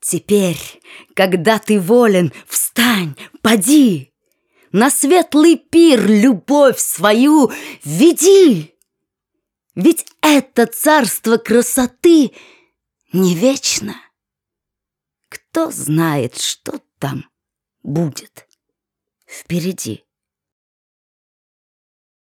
Теперь, когда ты волен, встань, поди, На светлый пир любовь свою веди. Ведь это царство красоты не вечно. Кто знает, что там будет впереди.